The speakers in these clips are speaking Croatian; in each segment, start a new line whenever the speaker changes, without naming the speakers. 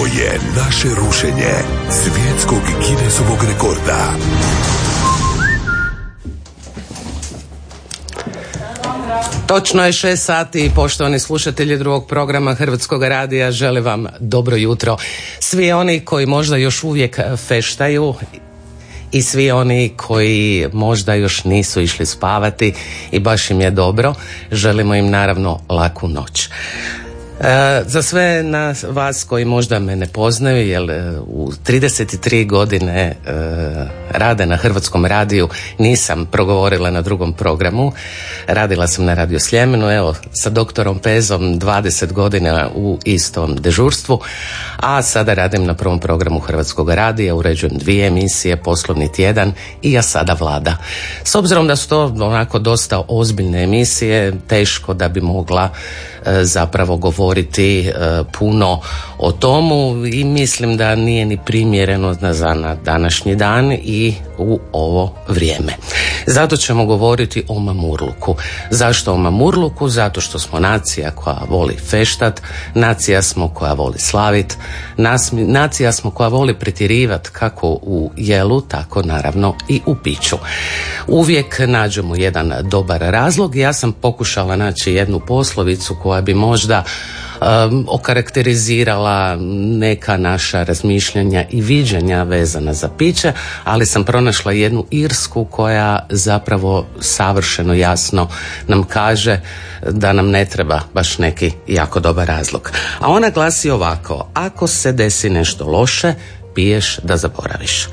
Ovo je naše rušenje svjetskog Guinnessovog rekorda.
Točno je šest sati i poštovani slušatelji drugog programa Hrvatskog radija želim vam dobro jutro. Svi oni koji možda još uvijek feštaju i svi oni koji možda još nisu išli spavati i baš im je dobro, želimo im naravno laku noć. E, za sve nas, vas koji možda me ne poznaju, jer e, u 33 godine e, rade na Hrvatskom radiju nisam progovorila na drugom programu. Radila sam na Radio Sljemenu, evo, sa doktorom Pezom 20 godina u istom dežurstvu, a sada radim na prvom programu Hrvatskog radija, uređujem dvije emisije, Poslovni tjedan i ja sada vlada. S obzirom da su to onako dosta ozbiljne emisije, teško da bi mogla zapravo govoriti e, puno o tomu i mislim da nije ni primjereno za na današnji dan i u ovo vrijeme. Zato ćemo govoriti o mamurluku. Zašto o mamurluku? Zato što smo nacija koja voli feštat, nacija smo koja voli slavit, nacija smo koja voli pretjerivat kako u jelu, tako naravno i u piću. Uvijek nađemo jedan dobar razlog. Ja sam pokušala naći jednu poslovicu koja bi možda um, okarakterizirala neka naša razmišljanja i viđenja vezana za piće, ali sam pronašla jednu irsku koja zapravo savršeno jasno nam kaže da nam ne treba baš neki jako dobar razlog. A ona glasi ovako, ako se desi nešto loše, piješ da zaboraviš.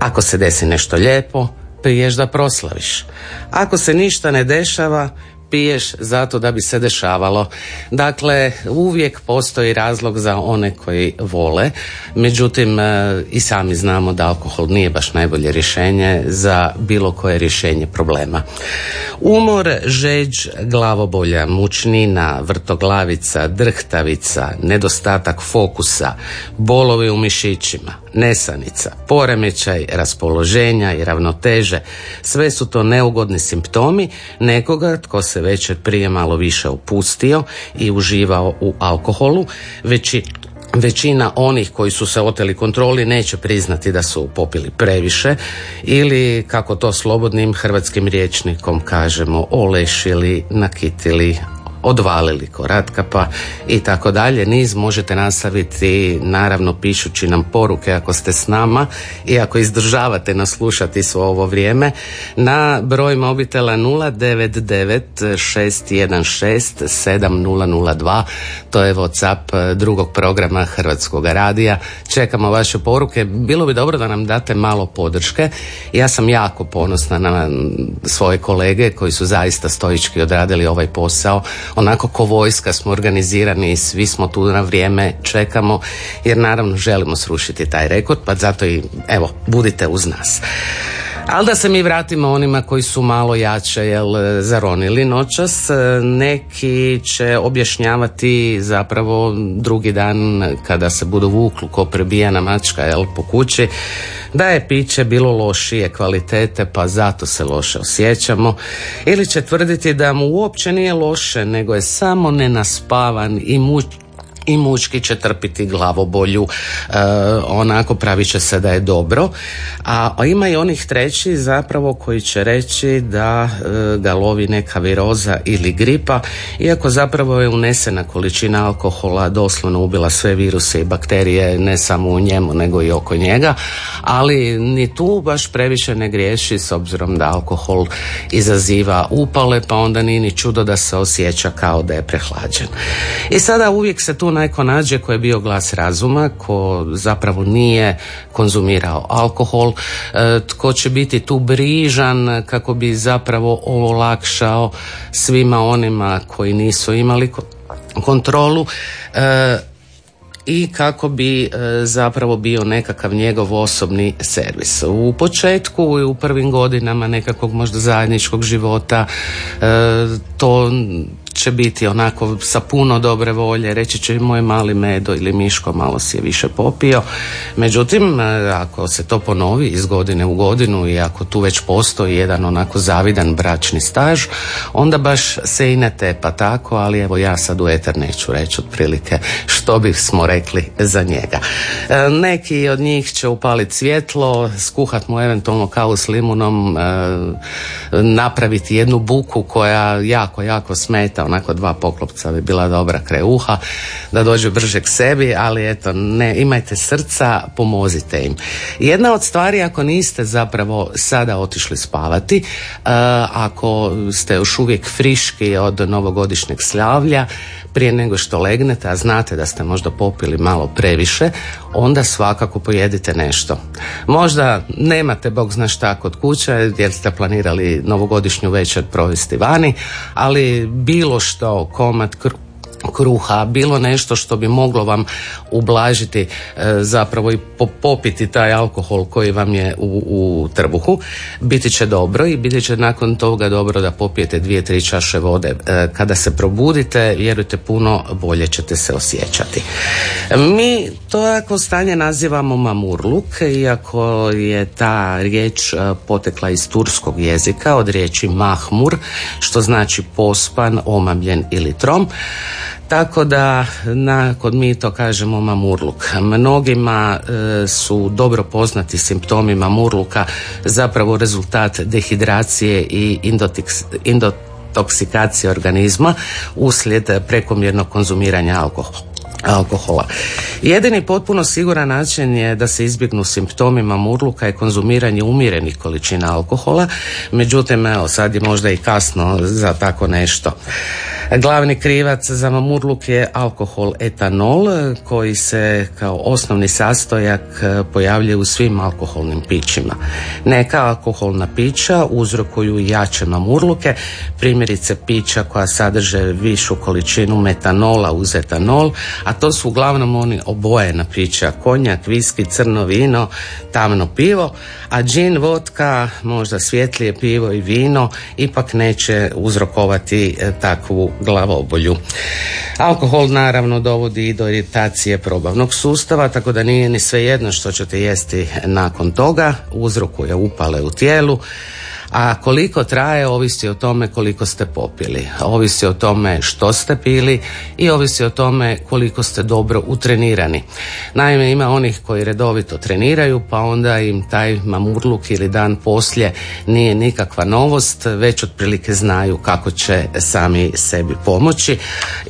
Ako se desi nešto lijepo, piješ da proslaviš. Ako se ništa ne dešava, piješ zato da bi se dešavalo. Dakle, uvijek postoji razlog za one koji vole, međutim e, i sami znamo da alkohol nije baš najbolje rješenje za bilo koje rješenje problema. Umor, žeđ, glavobolja, mučnina, vrtoglavica, drhtavica, nedostatak fokusa, bolovi u mišićima, nesanica, poremećaj raspoloženja i ravnoteže, sve su to neugodni simptomi nekoga tko se već prije malo više opustio i uživao u alkoholu, već većina onih koji su se oteli kontroli neće priznati da su popili previše ili kako to slobodnim hrvatskim riječnikom kažemo olešili, nakitili, odvalili koratkapa i tako dalje. Niz možete nastaviti naravno pišući nam poruke ako ste s nama i ako izdržavate naslušati svo ovo vrijeme na broj mobitela 099 616 7002 to je Whatsapp drugog programa Hrvatskog radija. Čekamo vaše poruke. Bilo bi dobro da nam date malo podrške. Ja sam jako ponosna na svoje kolege koji su zaista stoički odradili ovaj posao onako ko vojska smo organizirani i svi smo tu na vrijeme, čekamo jer naravno želimo srušiti taj rekord pa zato i evo budite uz nas. Ali da se mi vratimo onima koji su malo jače jel, zaronili noćas, neki će objašnjavati zapravo drugi dan kada se budu vuklu ko prebijana mačka jel, po kući, da je piće bilo lošije kvalitete pa zato se loše osjećamo. Ili će tvrditi da mu uopće nije loše nego je samo nenaspavan i muč i mučki će trpiti glavobolju, e, onako pravi će se da je dobro. A ima i onih treći zapravo koji će reći da e, ga lovi neka viroza ili gripa, iako zapravo je unesena količina alkohola doslovno ubila sve viruse i bakterije, ne samo u njemu nego i oko njega, ali ni tu baš previše ne griješi s obzirom da alkohol izaziva upale, pa onda nije ni čudo da se osjeća kao da je prehlađen. I sada uvijek se tu neko nađe ko je bio glas razuma, ko zapravo nije konzumirao alkohol, e, tko će biti tu brižan kako bi zapravo olakšao svima onima koji nisu imali kontrolu e, i kako bi e, zapravo bio nekakav njegov osobni servis. U početku i u prvim godinama nekakvog možda zajedničkog života to će biti onako sa puno dobre volje, reći će moj mali medo ili miško malo si je više popio. Međutim, e, ako se to ponovi iz godine u godinu i ako tu već postoji jedan onako zavidan bračni staž, onda baš se i ne tepa tako, ali evo ja sad u eter neću reći otprilike što bismo rekli za njega. E, neki od njih će upaliti svjetlo, skuhat mu eventualno kavu s limunom, e, napraviti jednu buku koja jako, jako smeta, onako dva poklopca bi bila dobra kraj uha, da dođe brže k sebi, ali eto, ne, imajte srca, pomozite im. Jedna od stvari, ako niste zapravo sada otišli spavati, e, ako ste još uvijek friški od novogodišnjeg slavlja, prije nego što legnete, a znate da ste možda popili malo previše, onda svakako pojedite nešto. Možda nemate, bog zna šta, kod kuće, jer ste planirali novogodišnju večer provesti vani, ali bilo što, komad kruha, bilo nešto što bi moglo vam ublažiti e, zapravo i popiti taj alkohol koji vam je u, u trbuhu, biti će dobro i biti će nakon toga dobro da popijete dvije, tri čaše vode. E, kada se probudite, vjerujte puno bolje ćete se osjećati. Mi to ako stanje nazivamo mamurluk, iako je ta riječ e, potekla iz turskog jezika od riječi mahmur, što znači pospan, omamljen ili trom. Tako da na, kod mi to kažemo mamurluk. Mnogima e, su dobro poznati simptomi mamurluka zapravo rezultat dehidracije i indotoksikacije organizma uslijed prekomjernog konzumiranja alkohola alkohola. Jedini potpuno siguran način je da se izbjegnu simptomi mamurluka i konzumiranje umjerenih količina alkohola, međutim evo sad je možda i kasno za tako nešto. Glavni krivac za mamurluk je alkohol etanol koji se kao osnovni sastojak pojavljuje u svim alkoholnim pićima. Neka alkoholna pića uzrokuju jače mamurluke, primjerice pića koja sadrže višu količinu metanola uz etanol, a to su uglavnom oni obojena pića, konjak, viski, crno vino, tamno pivo, a džin, vodka, možda svjetlije pivo i vino ipak neće uzrokovati e, takvu glavobolju. Alkohol naravno dovodi i do iritacije probavnog sustava, tako da nije ni svejedno što ćete jesti nakon toga, uzrokuje upale u tijelu, a koliko traje ovisi o tome koliko ste popili, ovisi o tome što ste pili i ovisi o tome koliko ste dobro utrenirani. Naime, ima onih koji redovito treniraju pa onda im taj mamurluk ili dan poslije nije nikakva novost, već otprilike znaju kako će sami sebi pomoći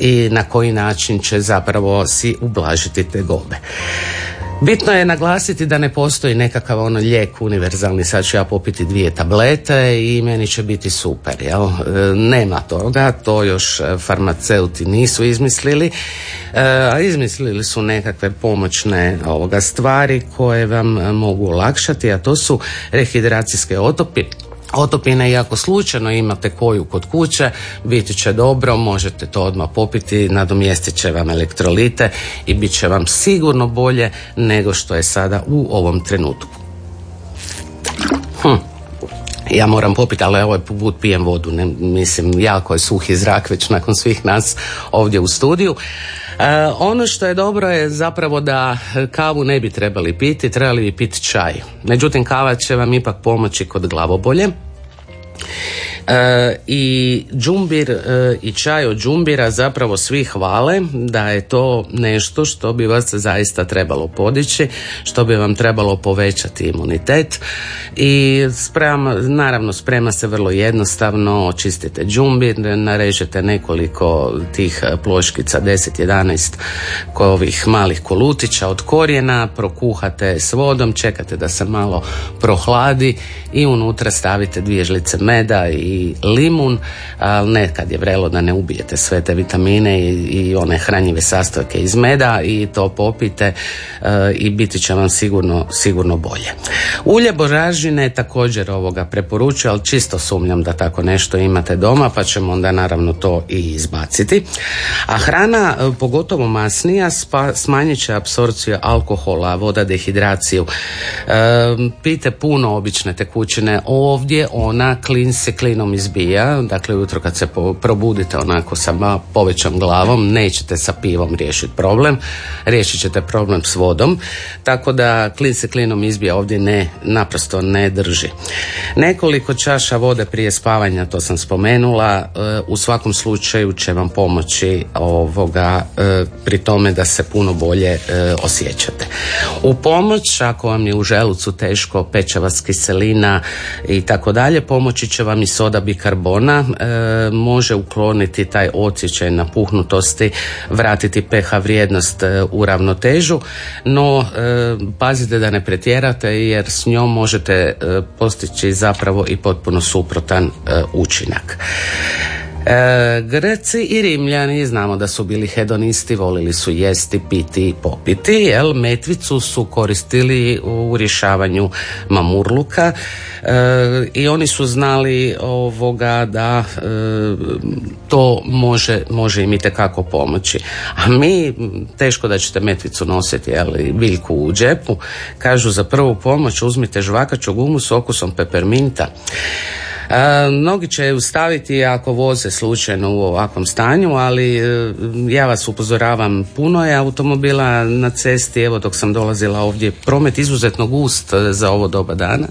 i na koji način će zapravo si ublažiti te gobe. Bitno je naglasiti da ne postoji nekakav ono lijek univerzalni, sad ću ja popiti dvije tablete i meni će biti super, jel? E, nema toga, to još farmaceuti nisu izmislili, e, a izmislili su nekakve pomoćne ovoga stvari koje vam mogu olakšati, a to su rehidracijske otopi, otopine i ako slučajno imate koju kod kuće, biti će dobro, možete to odmah popiti, nadomjestit će vam elektrolite i bit će vam sigurno bolje nego što je sada u ovom trenutku. Hm. Ja moram popiti, ali ovaj put pijem vodu, ne, mislim, jako je suhi zrak već nakon svih nas ovdje u studiju. E, ono što je dobro je zapravo da kavu ne bi trebali piti, trebali bi piti čaj. Međutim, kava će vam ipak pomoći kod glavobolje. E, I džumbir e, i čaj od džumbira zapravo svi hvale da je to nešto što bi vas zaista trebalo podići, što bi vam trebalo povećati imunitet. I sprema, naravno sprema se vrlo jednostavno, očistite džumbir, narežete nekoliko tih ploškica 10-11 ovih malih kolutića od korijena, prokuhate s vodom, čekate da se malo prohladi i unutra stavite dvije žlice meda i limun, ali ne kad je vrelo da ne ubijete sve te vitamine i, i one hranjive sastojke iz meda i to popite e, i biti će vam sigurno, sigurno bolje. Ulje božažine također ovoga preporučujem, ali čisto sumnjam da tako nešto imate doma, pa ćemo onda naravno to i izbaciti. A hrana, e, pogotovo masnija, spa, smanjit će apsorpciju alkohola, voda, dehidraciju. E, pite puno obične tekućine. Ovdje ona klin se klin klinom izbija, dakle ujutro kad se probudite onako sa povećom glavom, nećete sa pivom riješiti problem, riješit ćete problem s vodom, tako da klin se klinom izbija ovdje ne, naprosto ne drži. Nekoliko čaša vode prije spavanja, to sam spomenula, e, u svakom slučaju će vam pomoći ovoga e, pri tome da se puno bolje e, osjećate. U pomoć, ako vam je u želucu teško, peče vas kiselina i tako dalje, pomoći će vam i soda bikarbona, može ukloniti taj osjećaj napuhnutosti, vratiti pH vrijednost u ravnotežu, no pazite da ne pretjerate jer s njom možete postići zapravo i potpuno suprotan učinak. E, Greci i Rimljani znamo da su bili hedonisti, volili su jesti, piti i popiti, jel? Metvicu su koristili u rješavanju mamurluka e, i oni su znali ovoga da e, to može, može im itekako pomoći. A mi, teško da ćete metvicu nositi, jel? Biljku u džepu, kažu za prvu pomoć uzmite žvakaču gumu s okusom peperminta. E, mnogi će ju staviti ako voze slučajno u ovakvom stanju, ali e, ja vas upozoravam, puno je automobila na cesti, evo dok sam dolazila ovdje, promet izuzetno gust e, za ovo doba dana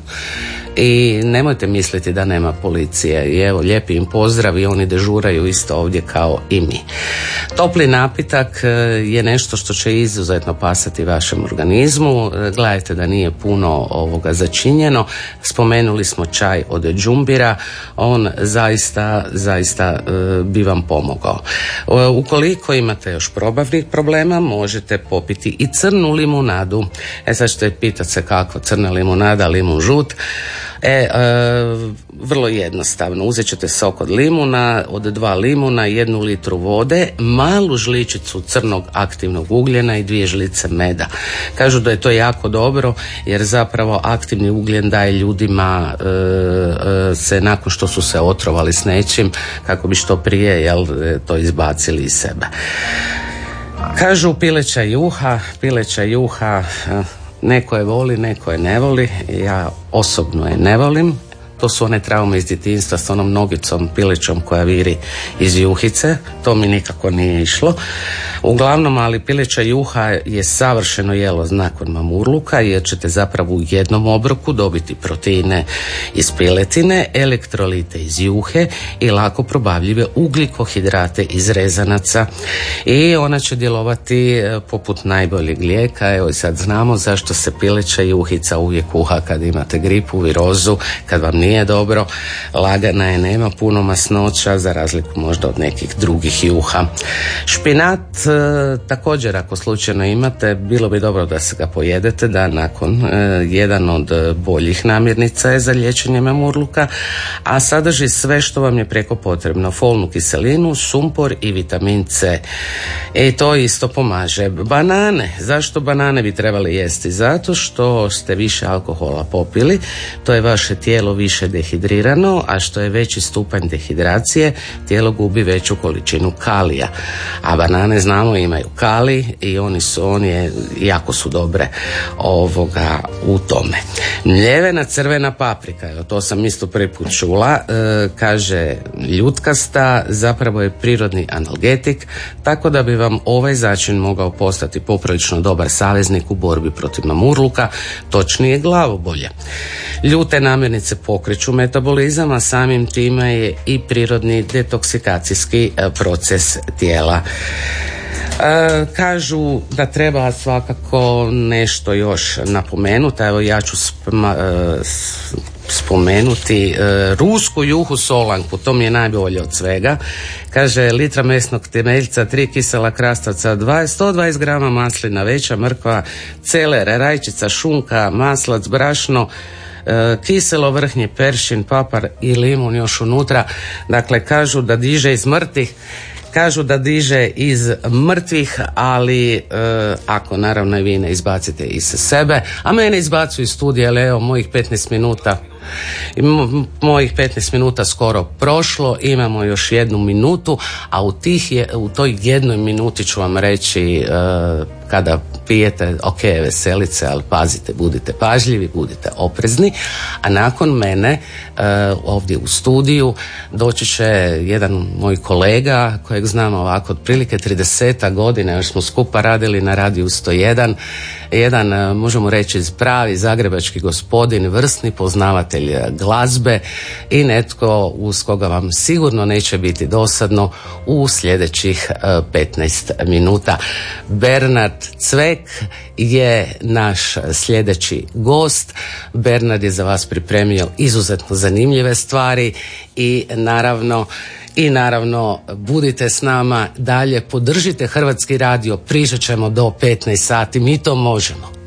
i nemojte misliti da nema policije i evo lijepi im pozdrav i oni dežuraju isto ovdje kao i mi. Topli napitak e, je nešto što će izuzetno pasati vašem organizmu. E, gledajte da nije puno ovoga začinjeno. Spomenuli smo čaj od džumbira. On zaista, zaista e, bi vam pomogao. Ukoliko imate još probavnih problema, možete popiti i crnu limunadu. E sad ćete pitati se kako crna limunada, limun žut. E, e, vrlo jednostavno. Uzet ćete sok od limuna, od dva limuna, jednu litru vode, malu žličicu crnog aktivnog ugljena i dvije žlice meda. Kažu da je to jako dobro jer zapravo aktivni ugljen daje ljudima e, e, se nakon što su se otrovali s nečim kako bi što prije jel, to izbacili iz sebe. Kažu pileća juha, pileća juha Neko je voli, neko je ne voli. Ja osobno je ne volim. To su one traume iz djetinstva s onom nogicom pilećom koja viri iz juhice. To mi nikako nije išlo. Uglavnom, ali pileća juha je savršeno jelo nakon mamurluka jer ćete zapravo u jednom obroku dobiti proteine iz piletine, elektrolite iz juhe i lako probavljive ugljikohidrate iz rezanaca i ona će djelovati e, poput najboljeg lijeka. Evo i sad znamo zašto se pileća juhica uvijek kuha kad imate gripu, virozu, kad vam nije dobro, lagana je, nema puno masnoća za razliku možda od nekih drugih juha. Špinat E, također ako slučajno imate bilo bi dobro da se ga pojedete da nakon e, jedan od boljih namirnica je za liječenje memurluka a sadrži sve što vam je preko potrebno. Folnu kiselinu, sumpor i vitamin C. I to isto pomaže. Banane, zašto banane bi trebali jesti? zato što ste više alkohola popili to je vaše tijelo više dehidrirano a što je veći stupanj dehidracije tijelo gubi veću količinu kalija a banane znamo imaju kali i oni su, oni jako su dobre ovoga u tome. Mljevena crvena paprika, to sam isto prvi čula, e, kaže ljutkasta, zapravo je prirodni analgetik, tako da bi vam ovaj začin mogao postati poprilično dobar saveznik u borbi protiv mamurluka, točnije glavobolje. Ljute namirnice pokreću metabolizam, a samim time je i prirodni detoksikacijski e, proces tijela. E, kažu da treba svakako nešto još napomenuti, evo ja ću e, spomenuti e, rusku juhu solanku, to mi je najbolje od svega. Kaže litra mesnog temeljca, tri kisela krastavca, 120 grama maslina, veća mrkva, celer, rajčica, šunka, maslac, brašno, kiselo vrhnje, peršin, papar i limun još unutra. Dakle, kažu da diže iz mrtvih Kažu da diže iz mrtvih, ali e, ako naravno i vi ne izbacite iz sebe, a mene izbacuju iz studija, ali evo mojih 15 minuta mojih 15 minuta skoro prošlo, imamo još jednu minutu, a u, tih je, u toj jednoj minuti ću vam reći e, kada pijete, ok, veselice, ali pazite, budite pažljivi, budite oprezni, a nakon mene e, ovdje u studiju doći će jedan moj kolega kojeg znam ovako otprilike 30 godina, još smo skupa radili na radiju 101, jedan, e, možemo reći, pravi zagrebački gospodin, vrsni poznavatelj glazbe i netko uz koga vam sigurno neće biti dosadno u sljedećih 15 e, minuta. Bernard Cvek je naš sljedeći gost. Bernard je za vas pripremio izuzetno zanimljive stvari i naravno i naravno budite s nama dalje, podržite Hrvatski radio, pričat ćemo do 15 sati, mi to možemo.